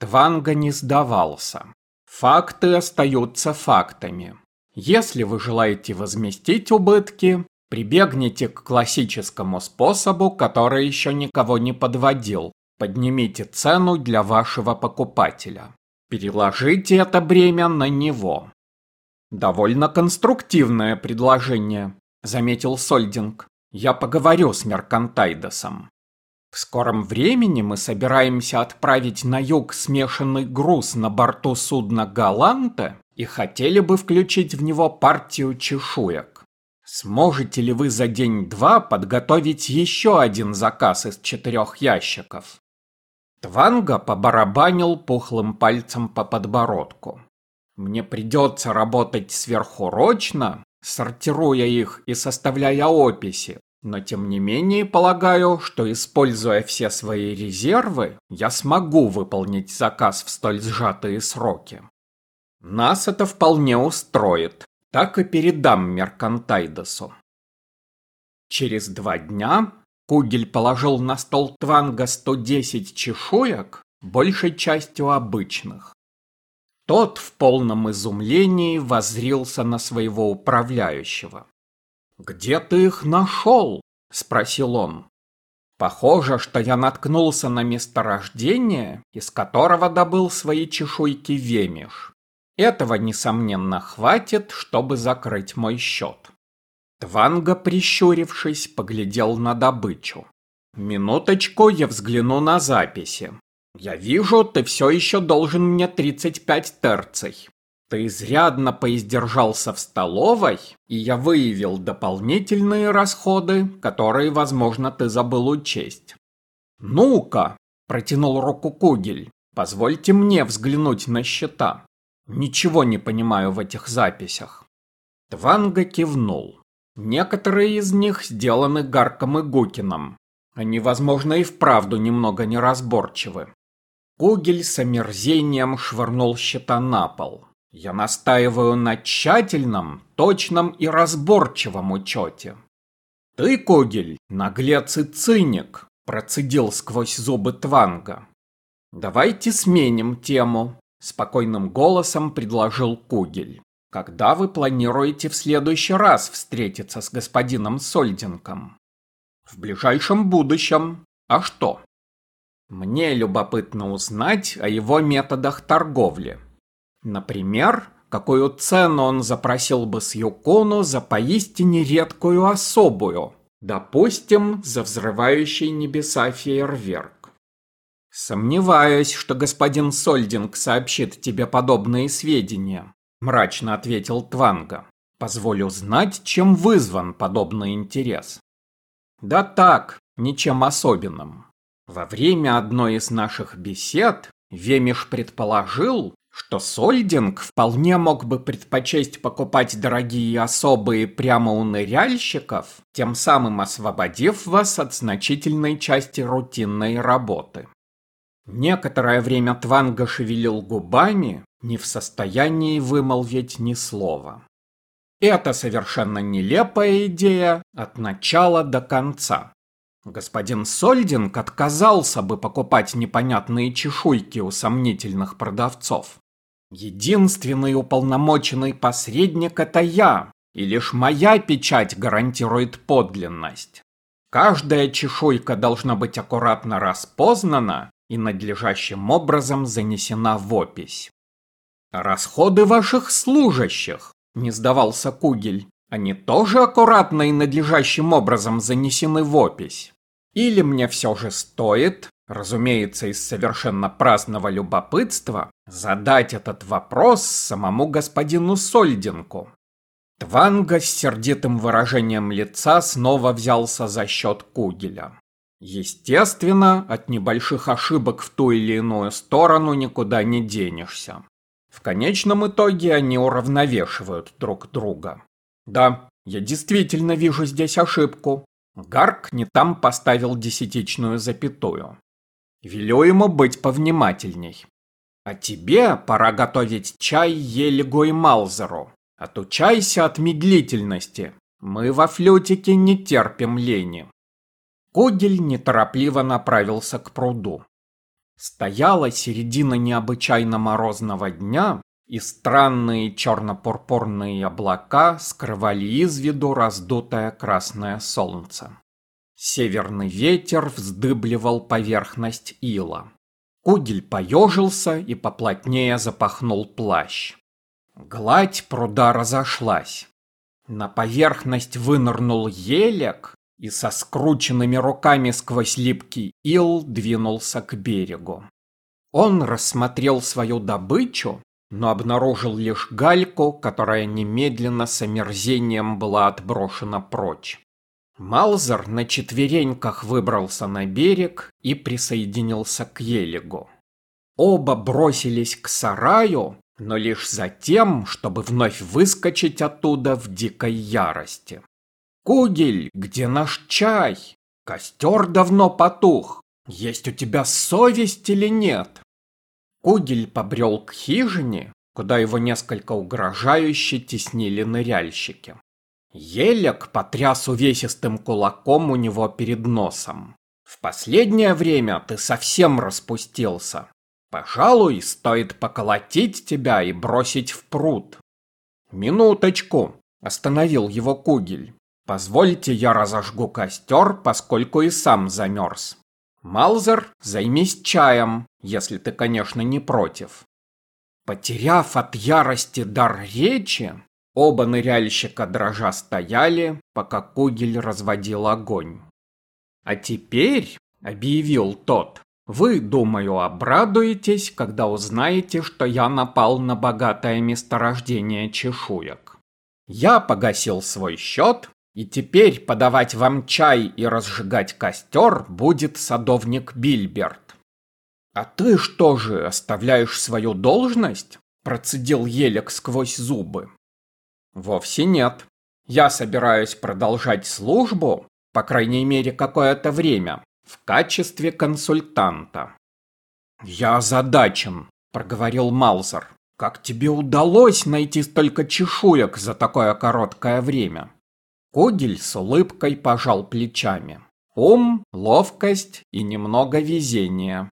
Тванга не сдавался. Факты остаются фактами. Если вы желаете возместить убытки, прибегните к классическому способу, который еще никого не подводил. Поднимите цену для вашего покупателя. Переложите это бремя на него. Довольно конструктивное предложение, заметил Сольдинг. Я поговорю с Меркантайдосом. В скором времени мы собираемся отправить на юг смешанный груз на борту судна «Галанта» и хотели бы включить в него партию чешуек. Сможете ли вы за день-два подготовить еще один заказ из четырех ящиков? Тванга побарабанил пухлым пальцем по подбородку. Мне придется работать сверхурочно, сортируя их и составляя описи, но тем не менее полагаю, что используя все свои резервы, я смогу выполнить заказ в столь сжатые сроки. Нас это вполне устроит, так и передам Меркантайдосу. Через два дня Кугель положил на стол Тванга 110 чешуек, большей частью обычных. Тот в полном изумлении воззрился на своего управляющего. «Где ты их нашел?» – спросил он. «Похоже, что я наткнулся на месторождение, из которого добыл свои чешуйки Вемиш. Этого, несомненно, хватит, чтобы закрыть мой счет». Тванга, прищурившись, поглядел на добычу. «Минуточку, я взгляну на записи. Я вижу, ты все еще должен мне 35 терций. Ты изрядно поиздержался в столовой, и я выявил дополнительные расходы, которые, возможно, ты забыл учесть. Ну-ка, протянул руку Кугель, позвольте мне взглянуть на счета. Ничего не понимаю в этих записях. Тванга кивнул. Некоторые из них сделаны Гарком и Гукином. Они, возможно, и вправду немного неразборчивы. Кугель с омерзением швырнул счета на пол. Я настаиваю на тщательном, точном и разборчивом учете. Ты, Когель, наглец и циник, процедил сквозь зубы Тванга. Давайте сменим тему, спокойным голосом предложил Кугель. Когда вы планируете в следующий раз встретиться с господином Сольдинком? В ближайшем будущем. А что? Мне любопытно узнать о его методах торговли. Например, какую цену он запросил бы с Юкону за поистине редкую особую, допустим, за взрывающий небеса фейерверк. «Сомневаюсь, что господин Сольдинг сообщит тебе подобные сведения», – мрачно ответил Тванга. «Позволю знать, чем вызван подобный интерес». «Да так, ничем особенным. Во время одной из наших бесед Вемиш предположил, что Сольдинг вполне мог бы предпочесть покупать дорогие особые прямо у ныряльщиков, тем самым освободив вас от значительной части рутинной работы. Некоторое время Тванга шевелил губами, не в состоянии вымолвить ни слова. Это совершенно нелепая идея от начала до конца. Господин Сольдинг отказался бы покупать непонятные чешуйки у сомнительных продавцов. Единственный уполномоченный посредник – это я, и лишь моя печать гарантирует подлинность. Каждая чешуйка должна быть аккуратно распознана и надлежащим образом занесена в опись. «Расходы ваших служащих», – не сдавался Кугель, – «они тоже аккуратно и надлежащим образом занесены в опись? Или мне все же стоит, разумеется, из совершенно праздного любопытства, задать этот вопрос самому господину Сольдинку. Тванга с сердитым выражением лица снова взялся за счет Кугеля. Естественно, от небольших ошибок в ту или иную сторону никуда не денешься. В конечном итоге они уравновешивают друг друга. Да, я действительно вижу здесь ошибку. Гарк не там поставил десятичную запятую. Велю ему быть повнимательней. А тебе пора готовить чай Елигу и Малзеру. Отучайся от медлительности. Мы во флютике не терпим лени. Кугель неторопливо направился к пруду. Стояла середина необычайно морозного дня, и странные черно-пурпурные облака скрывали из виду раздутое красное солнце. Северный ветер вздыбливал поверхность ила. Кугель поежился и поплотнее запахнул плащ. Гладь пруда разошлась. На поверхность вынырнул елек и со скрученными руками сквозь липкий ил двинулся к берегу. Он рассмотрел свою добычу, но обнаружил лишь гальку, которая немедленно с омерзением была отброшена прочь. Малзер на четвереньках выбрался на берег и присоединился к Елегу. Оба бросились к сараю, но лишь за тем, чтобы вновь выскочить оттуда в дикой ярости. «Кугель, где наш чай? Костер давно потух. Есть у тебя совесть или нет?» Кугель побрел к хижине, куда его несколько угрожающе теснили ныряльщики. Елек потряс увесистым кулаком у него перед носом. «В последнее время ты совсем распустился. Пожалуй, стоит поколотить тебя и бросить в пруд». «Минуточку», — остановил его Кугель. «Позвольте, я разожгу костер, поскольку и сам замерз. Малзер, займись чаем, если ты, конечно, не против». Потеряв от ярости дар речи, оба ныряльщика дрожа стояли, пока Кугель разводил огонь. «А теперь», — объявил тот, — «вы, думаю, обрадуетесь, когда узнаете, что я напал на богатое месторождение чешуек. Я погасил свой счет, и теперь подавать вам чай и разжигать костер будет садовник Бильберт. А ты что же, оставляешь свою должность? Процедил Елек сквозь зубы. Вовсе нет. Я собираюсь продолжать службу, по крайней мере какое-то время, в качестве консультанта. Я озадачен, проговорил Малзер. Как тебе удалось найти столько чешуек за такое короткое время? Кугель с улыбкой пожал плечами. Ум, ловкость и немного везения.